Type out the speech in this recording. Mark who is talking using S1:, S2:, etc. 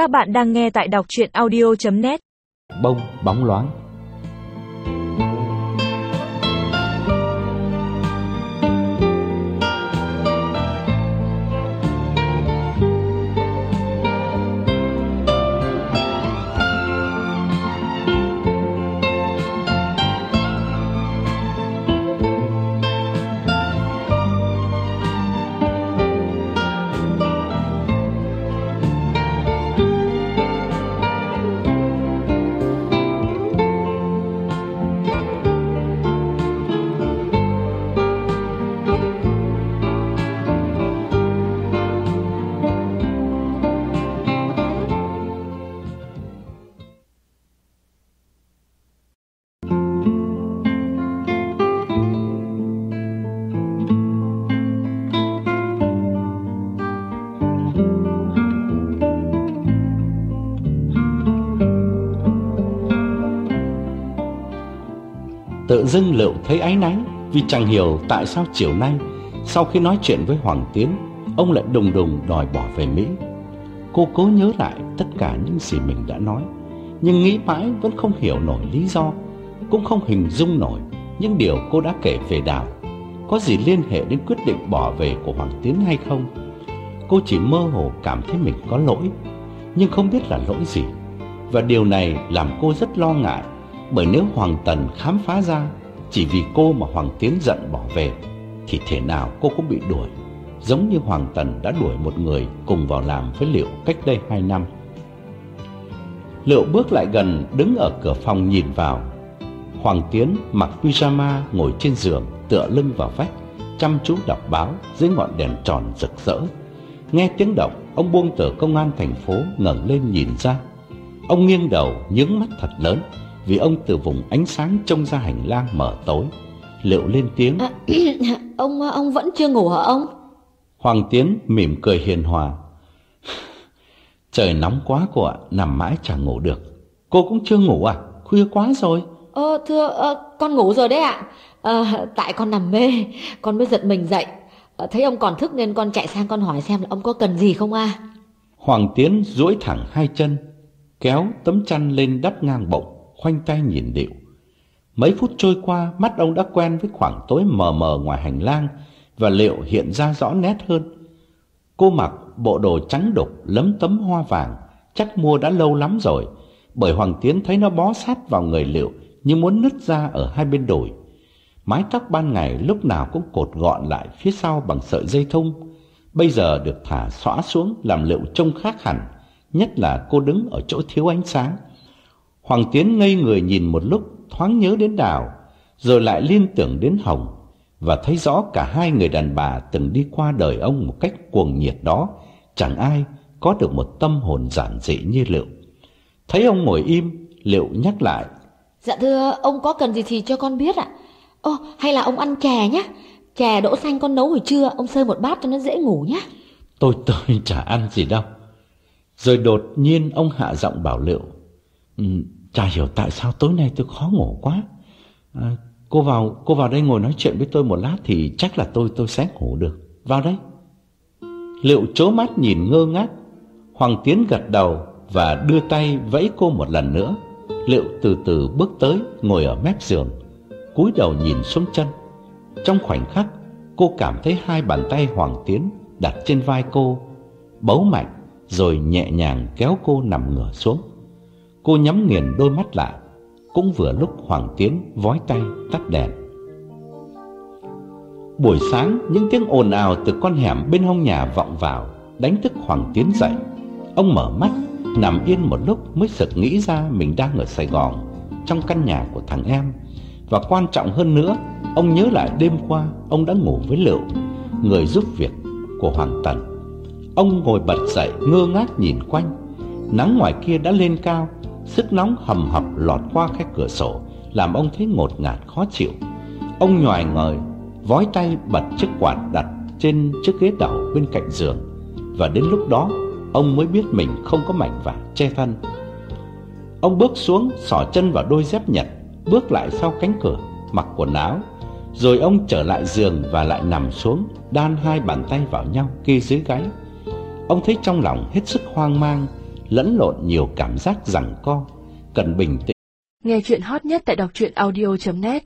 S1: Các bạn đang nghe tại đọc chuyện audio.net
S2: Bông bóng loáng. Tự dưng Liệu thấy áy náy Vì chẳng hiểu tại sao chiều nay, Sau khi nói chuyện với Hoàng Tiến, Ông lại đùng đùng đòi bỏ về Mỹ. Cô cố nhớ lại tất cả những gì mình đã nói, Nhưng nghĩ mãi vẫn không hiểu nổi lý do, Cũng không hình dung nổi Những điều cô đã kể về Đào. Có gì liên hệ đến quyết định bỏ về của Hoàng Tiến hay không? Cô chỉ mơ hồ cảm thấy mình có lỗi, Nhưng không biết là lỗi gì, Và điều này làm cô rất lo ngại bởi nếu Hoàng Tần khám phá ra, Chỉ vì cô mà Hoàng Tiến giận bỏ về, Thì thể nào cô cũng bị đuổi. Giống như Hoàng Tần đã đuổi một người Cùng vào làm với Liệu cách đây hai năm. Liệu bước lại gần, Đứng ở cửa phòng nhìn vào. Hoàng Tiến mặc pyjama Ngồi trên giường, tựa lưng vào vách, Chăm chú đọc báo Dưới ngọn đèn tròn rực rỡ. Nghe tiếng động, Ông buông tờ công an thành phố ngẩng lên nhìn ra. Ông nghiêng đầu, nhướng mắt thật lớn vì ông từ vùng ánh sáng trông ra hành lang mở tối. Liệu lên tiếng. À,
S3: ông ông vẫn chưa ngủ hả ông?
S2: Hoàng Tiến mỉm cười hiền hòa. Trời nóng quá cô ạ, nằm mãi chẳng ngủ được. Cô cũng chưa ngủ à? Khuya quá rồi.
S3: Ờ thưa ờ, con ngủ rồi đấy ạ. Ờ, tại con nằm mê, con mới giật mình dậy. Ờ, thấy ông còn thức nên con chạy sang con hỏi xem là ông có cần gì không à?
S2: Hoàng Tiến duỗi thẳng hai chân, kéo tấm chăn lên đắp ngang bụng khoanh tay nhìn điệu. Mấy phút trôi qua, mắt ông đã quen với khoảng tối mờ mờ ngoài hành lang và liệu hiện ra rõ nét hơn. Cô mặc bộ đồ trắng đục lấm tấm hoa vàng, chắc mua đã lâu lắm rồi, bởi Hoàng Tiến thấy nó bó sát vào người liệu như muốn nứt ra ở hai bên đùi. Mái tóc ban ngày lúc nào cũng cột gọn lại phía sau bằng sợi dây thun, bây giờ được thả xõa xuống làm liệu trông khác hẳn, nhất là cô đứng ở chỗ thiếu ánh sáng Hoàng Tiến ngây người nhìn một lúc thoáng nhớ đến Đào, rồi lại liên tưởng đến Hồng và thấy rõ cả hai người đàn bà từng đi qua đời ông một cách cuồng nhiệt đó, chẳng ai có được một tâm hồn giản dị như Liệu. Thấy ông ngồi im, Liệu nhắc lại.
S3: Dạ thưa, ông có cần gì thì cho con biết ạ. Ô, hay là ông ăn chè nhé. Chè đỗ xanh con nấu hồi trưa, ông sơi một bát cho nó dễ ngủ nhé.
S2: Tôi tôi chả ăn gì đâu. Rồi đột nhiên ông hạ giọng bảo Liệu. Ừ, chả hiểu tại sao tối nay tôi khó ngủ quá. À, cô vào cô vào đây ngồi nói chuyện với tôi một lát thì chắc là tôi tôi sẽ ngủ được. Vào đây. Liệu chố mắt nhìn ngơ ngác. Hoàng Tiến gật đầu và đưa tay vẫy cô một lần nữa. Liệu từ từ bước tới ngồi ở mép giường, cúi đầu nhìn xuống chân. Trong khoảnh khắc, cô cảm thấy hai bàn tay Hoàng Tiến đặt trên vai cô, bấu mạnh rồi nhẹ nhàng kéo cô nằm ngửa xuống. Cô nhắm nghiền đôi mắt lại, Cũng vừa lúc Hoàng Tiến vói tay tắt đèn. Buổi sáng, những tiếng ồn ào từ con hẻm bên hông nhà vọng vào, Đánh thức Hoàng Tiến dậy. Ông mở mắt, Nằm yên một lúc mới sực nghĩ ra mình đang ở Sài Gòn, Trong căn nhà của thằng em. Và quan trọng hơn nữa, Ông nhớ lại đêm qua Ông đã ngủ với Lựu, Người giúp việc của Hoàng Tần. Ông ngồi bật dậy, ngơ ngác nhìn quanh. Nắng ngoài kia đã lên cao Sức nóng hầm hập lọt qua khe cửa sổ, Làm ông thấy ngột ngạt khó chịu. Ông nhòi ngời, Vói tay bật chiếc quạt đặt trên chiếc ghế đầu bên cạnh giường. Và đến lúc đó, Ông mới biết mình không có mảnh vải che thân. Ông bước xuống, xỏ chân vào đôi dép nhật, Bước lại sau cánh cửa, Mặc quần áo. Rồi ông trở lại giường và lại nằm xuống, Đan hai bàn tay vào nhau kê dưới gáy. Ông thấy trong lòng hết sức hoang mang lẫn lộn nhiều cảm giác rằng co, cần bình tĩnh.
S4: Nghe chuyện hot nhất tại đọc truyện audio.net